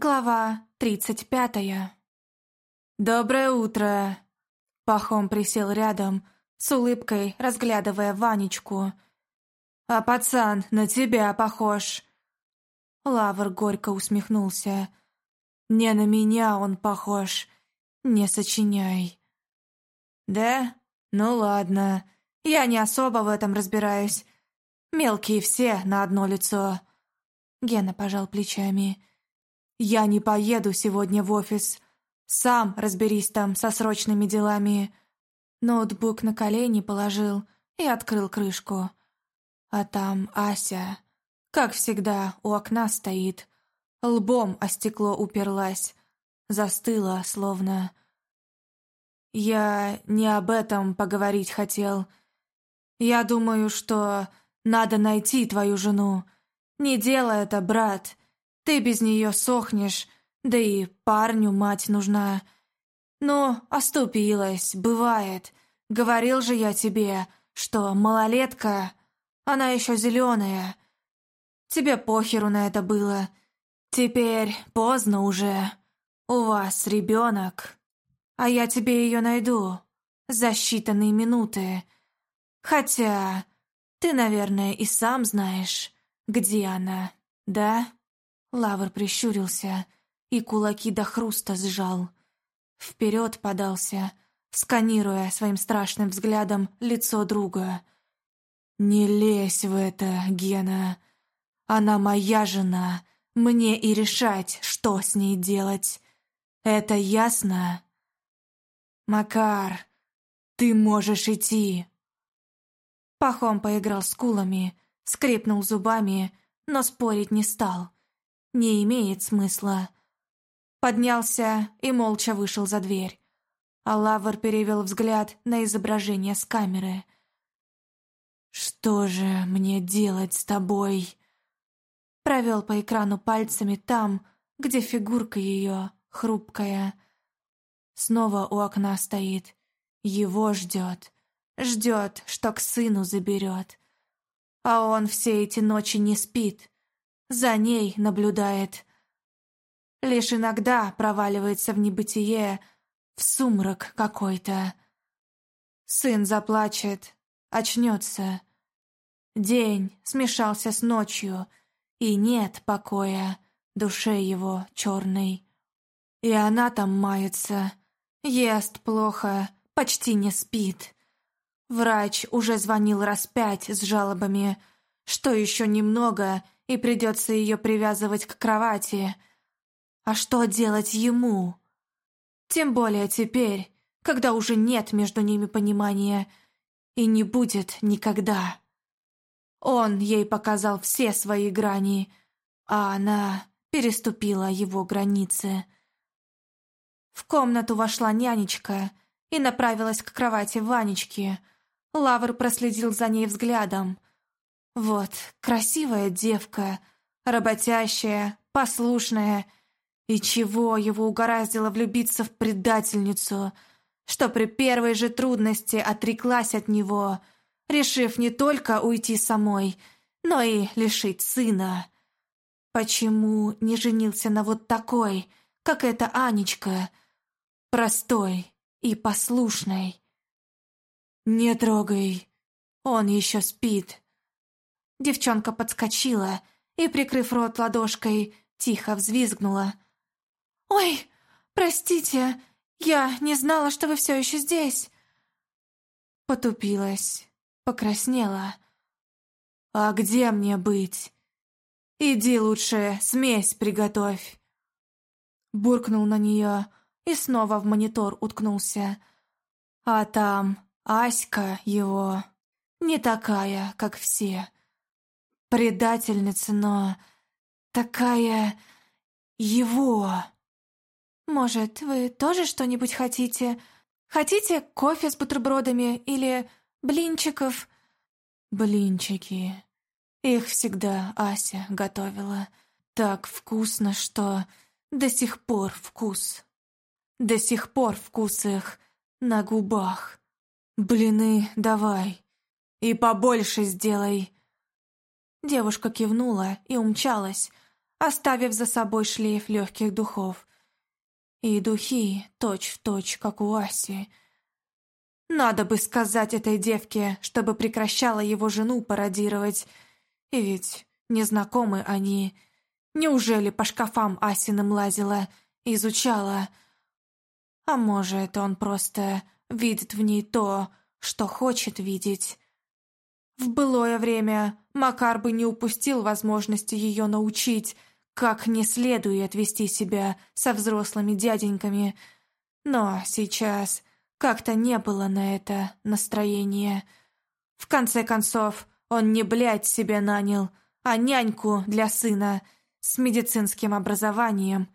Глава тридцать пятая. «Доброе утро!» Пахом присел рядом, с улыбкой разглядывая Ванечку. «А пацан на тебя похож!» Лавр горько усмехнулся. «Не на меня он похож, не сочиняй». «Да? Ну ладно, я не особо в этом разбираюсь. Мелкие все на одно лицо». Гена пожал плечами. «Я не поеду сегодня в офис. Сам разберись там со срочными делами». Ноутбук на колени положил и открыл крышку. А там Ася, как всегда, у окна стоит. Лбом о стекло уперлась. Застыла, словно... Я не об этом поговорить хотел. Я думаю, что надо найти твою жену. Не делай это, брат. Ты без нее сохнешь, да и парню мать нужна. Ну, оступилась, бывает. Говорил же я тебе, что малолетка, она еще зеленая. Тебе похеру на это было. Теперь поздно уже. У вас ребенок. А я тебе ее найду за считанные минуты. Хотя ты, наверное, и сам знаешь, где она, да?» Лавр прищурился и кулаки до хруста сжал. Вперед подался, сканируя своим страшным взглядом лицо друга. «Не лезь в это, Гена. Она моя жена. Мне и решать, что с ней делать. Это ясно?» «Макар, ты можешь идти!» Пахом поиграл с кулами, скрипнул зубами, но спорить не стал не имеет смысла. Поднялся и молча вышел за дверь. А Лавр перевел взгляд на изображение с камеры. «Что же мне делать с тобой?» Провел по экрану пальцами там, где фигурка ее хрупкая. Снова у окна стоит. Его ждет. Ждет, что к сыну заберет. А он все эти ночи не спит за ней наблюдает. Лишь иногда проваливается в небытие, в сумрак какой-то. Сын заплачет, очнется. День смешался с ночью, и нет покоя душе его черной. И она там мается, ест плохо, почти не спит. Врач уже звонил раз пять с жалобами, что еще немного — и придется ее привязывать к кровати. А что делать ему? Тем более теперь, когда уже нет между ними понимания и не будет никогда. Он ей показал все свои грани, а она переступила его границы. В комнату вошла нянечка и направилась к кровати Ванечки. Лавр проследил за ней взглядом. Вот, красивая девка, работящая, послушная. И чего его угораздило влюбиться в предательницу, что при первой же трудности отреклась от него, решив не только уйти самой, но и лишить сына. Почему не женился на вот такой, как эта Анечка, простой и послушной? «Не трогай, он еще спит», Девчонка подскочила и, прикрыв рот ладошкой, тихо взвизгнула. «Ой, простите, я не знала, что вы все еще здесь!» Потупилась, покраснела. «А где мне быть? Иди лучше смесь приготовь!» Буркнул на нее и снова в монитор уткнулся. А там Аська его, не такая, как все. Предательница, но такая... его. Может, вы тоже что-нибудь хотите? Хотите кофе с бутербродами или блинчиков? Блинчики. Их всегда Ася готовила. Так вкусно, что до сих пор вкус. До сих пор вкус их на губах. Блины давай. И побольше сделай. Девушка кивнула и умчалась, оставив за собой шлейф легких духов. И духи точь-в-точь, точь, как у Аси. Надо бы сказать этой девке, чтобы прекращала его жену пародировать. И ведь незнакомы они. Неужели по шкафам Асиным лазила, изучала? А может, он просто видит в ней то, что хочет видеть. В былое время Макар бы не упустил возможности ее научить, как не следует вести себя со взрослыми дяденьками. Но сейчас как-то не было на это настроения. В конце концов, он не блядь себе нанял, а няньку для сына с медицинским образованием.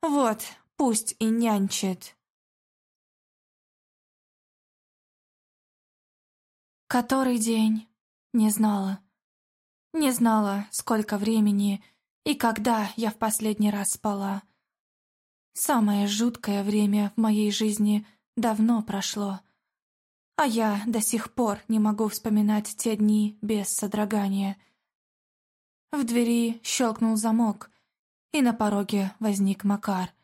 Вот, пусть и нянчит. Который день? Не знала. Не знала, сколько времени и когда я в последний раз спала. Самое жуткое время в моей жизни давно прошло. А я до сих пор не могу вспоминать те дни без содрогания. В двери щелкнул замок, и на пороге возник Макар.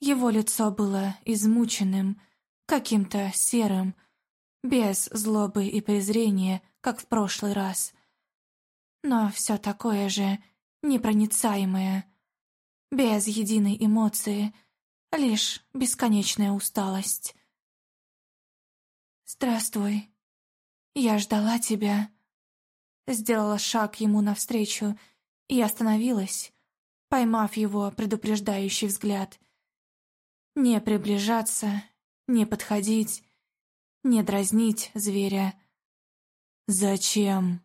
Его лицо было измученным, каким-то серым, без злобы и презрения, как в прошлый раз. Но все такое же непроницаемое, без единой эмоции, лишь бесконечная усталость. «Здравствуй. Я ждала тебя». Сделала шаг ему навстречу и остановилась, поймав его предупреждающий взгляд. Не приближаться, не подходить, не дразнить зверя. «Зачем?»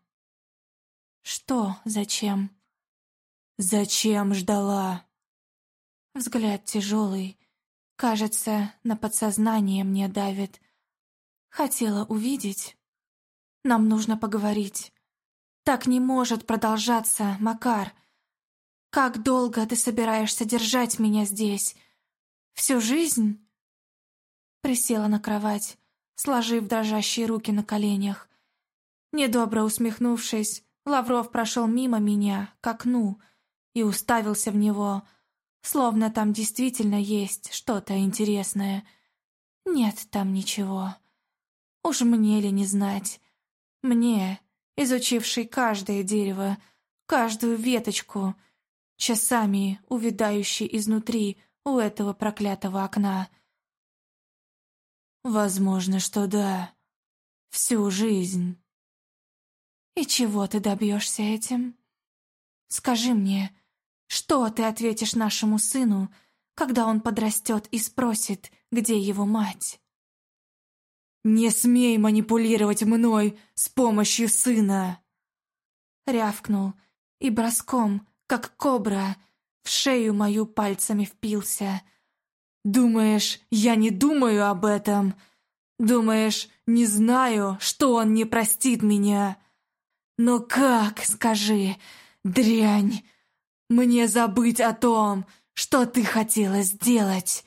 «Что зачем?» «Зачем ждала?» Взгляд тяжелый, кажется, на подсознание мне давит. Хотела увидеть. Нам нужно поговорить. Так не может продолжаться, Макар. Как долго ты собираешься держать меня здесь? Всю жизнь?» Присела на кровать, сложив дрожащие руки на коленях. Недобро усмехнувшись, Лавров прошел мимо меня, к окну, и уставился в него, словно там действительно есть что-то интересное. Нет там ничего. Уж мне ли не знать? Мне, изучивший каждое дерево, каждую веточку, часами увядающий изнутри у этого проклятого окна — Возможно, что да. Всю жизнь. И чего ты добьешься этим? Скажи мне, что ты ответишь нашему сыну, когда он подрастет и спросит, где его мать? «Не смей манипулировать мной с помощью сына!» Рявкнул и броском, как кобра, в шею мою пальцами впился — Думаешь, я не думаю об этом? Думаешь, не знаю, что он не простит меня? Но как, скажи, дрянь, мне забыть о том, что ты хотела сделать?»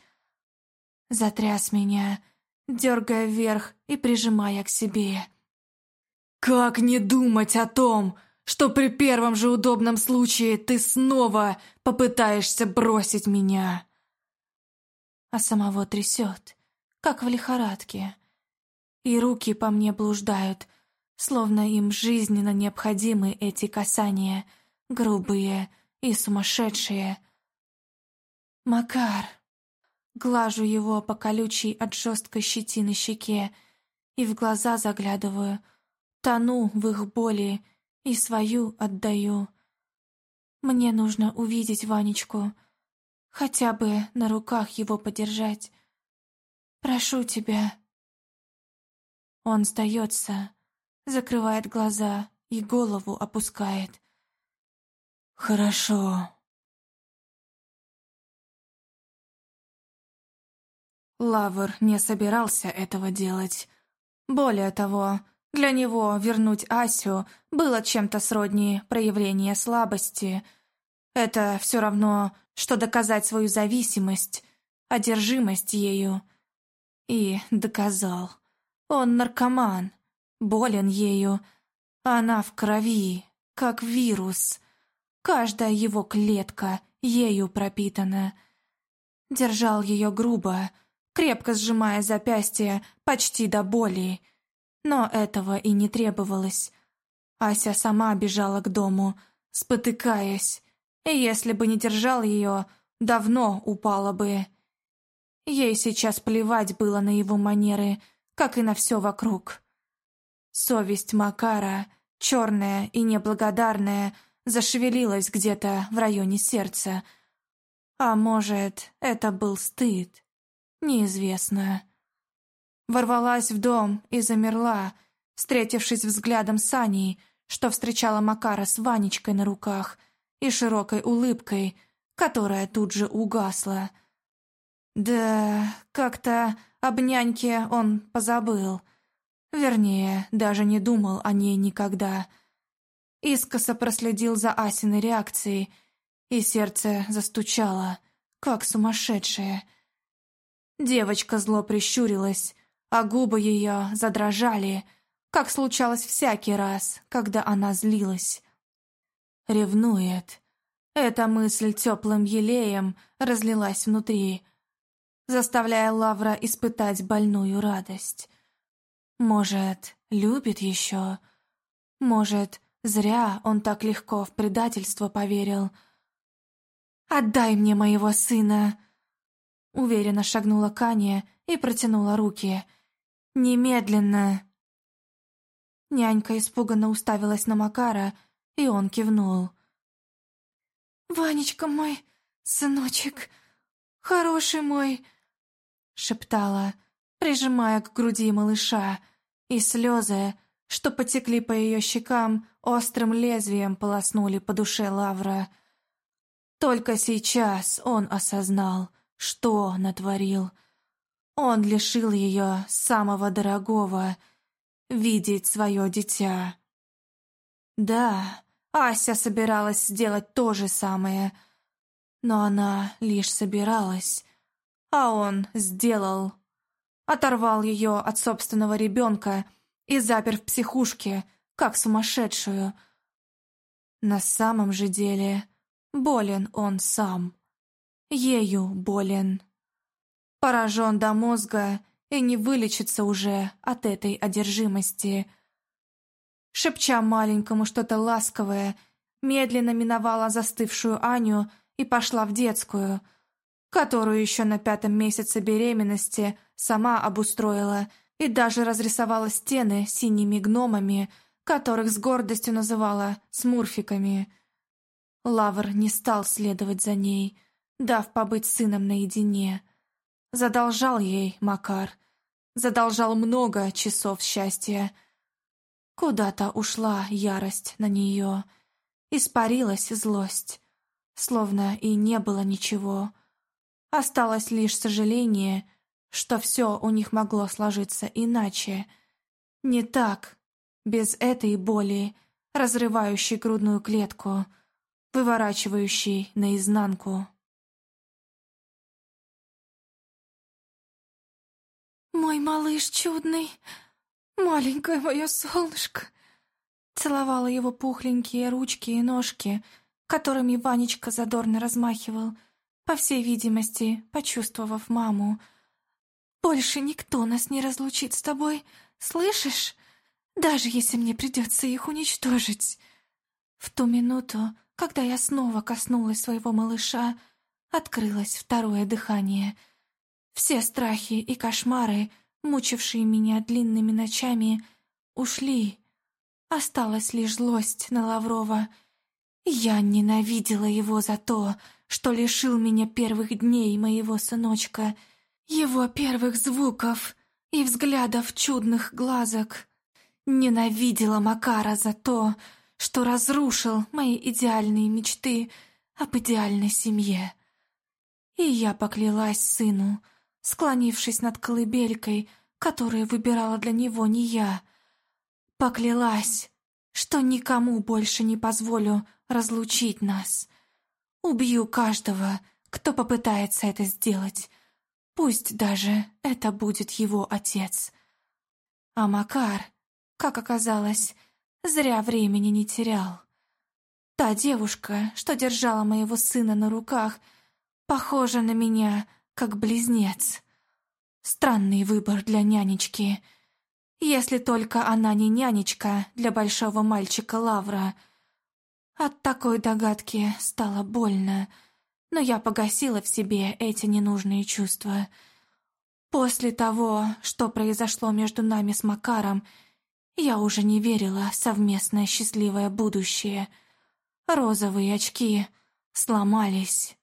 Затряс меня, дергая вверх и прижимая к себе. «Как не думать о том, что при первом же удобном случае ты снова попытаешься бросить меня?» А самого трясет, как в лихорадке. И руки по мне блуждают, словно им жизненно необходимы эти касания, грубые и сумасшедшие. «Макар!» Глажу его по колючей от жесткой щетины щеке и в глаза заглядываю, тону в их боли и свою отдаю. Мне нужно увидеть Ванечку — Хотя бы на руках его подержать. Прошу тебя. Он сдается, закрывает глаза и голову опускает. Хорошо. Лавр не собирался этого делать. Более того, для него вернуть Асю было чем-то сродни проявления слабости. Это все равно, что доказать свою зависимость, одержимость ею. И доказал. Он наркоман, болен ею, она в крови, как вирус. Каждая его клетка ею пропитана. Держал ее грубо, крепко сжимая запястье почти до боли. Но этого и не требовалось. Ася сама бежала к дому, спотыкаясь, и если бы не держал ее, давно упала бы. Ей сейчас плевать было на его манеры, как и на все вокруг. Совесть Макара, черная и неблагодарная, зашевелилась где-то в районе сердца. А может, это был стыд? Неизвестно. Ворвалась в дом и замерла, встретившись взглядом с Аней, что встречала Макара с Ванечкой на руках и широкой улыбкой, которая тут же угасла. Да, как-то об няньке он позабыл. Вернее, даже не думал о ней никогда. Искоса проследил за Асиной реакцией, и сердце застучало, как сумасшедшее. Девочка зло прищурилась, а губы ее задрожали, как случалось всякий раз, когда она злилась. Ревнует. Эта мысль теплым елеем разлилась внутри, заставляя Лавра испытать больную радость. Может, любит еще? Может, зря он так легко в предательство поверил? «Отдай мне моего сына!» Уверенно шагнула Каня и протянула руки. «Немедленно!» Нянька испуганно уставилась на Макара, и он кивнул. «Ванечка мой, сыночек, хороший мой!» шептала, прижимая к груди малыша, и слезы, что потекли по ее щекам, острым лезвием полоснули по душе Лавра. Только сейчас он осознал, что натворил. Он лишил ее самого дорогого — видеть свое дитя. Да, Ася собиралась сделать то же самое, но она лишь собиралась, а он сделал оторвал ее от собственного ребенка и запер в психушке, как сумасшедшую. На самом же деле болен он сам. Ею болен. Поражен до мозга и не вылечится уже от этой одержимости. Шепча маленькому что-то ласковое, медленно миновала застывшую Аню и пошла в детскую — которую еще на пятом месяце беременности сама обустроила и даже разрисовала стены синими гномами, которых с гордостью называла смурфиками. Лавр не стал следовать за ней, дав побыть сыном наедине. Задолжал ей Макар, задолжал много часов счастья. Куда-то ушла ярость на нее, испарилась злость, словно и не было ничего — Осталось лишь сожаление, что все у них могло сложиться иначе. Не так, без этой боли, разрывающей грудную клетку, выворачивающей наизнанку. «Мой малыш чудный, маленькое мое солнышко!» Целовала его пухленькие ручки и ножки, которыми Ванечка задорно размахивал — по всей видимости, почувствовав маму. «Больше никто нас не разлучит с тобой, слышишь? Даже если мне придется их уничтожить». В ту минуту, когда я снова коснулась своего малыша, открылось второе дыхание. Все страхи и кошмары, мучившие меня длинными ночами, ушли. Осталась лишь злость на Лаврова. Я ненавидела его за то, что лишил меня первых дней моего сыночка, его первых звуков и взглядов чудных глазок. Ненавидела Макара за то, что разрушил мои идеальные мечты об идеальной семье. И я поклялась сыну, склонившись над колыбелькой, которую выбирала для него не я. Поклялась, что никому больше не позволю разлучить нас. Убью каждого, кто попытается это сделать. Пусть даже это будет его отец. А Макар, как оказалось, зря времени не терял. Та девушка, что держала моего сына на руках, похожа на меня, как близнец. Странный выбор для нянечки. Если только она не нянечка для большого мальчика Лавра. От такой догадки стало больно, но я погасила в себе эти ненужные чувства. После того, что произошло между нами с Макаром, я уже не верила в совместное счастливое будущее. Розовые очки сломались.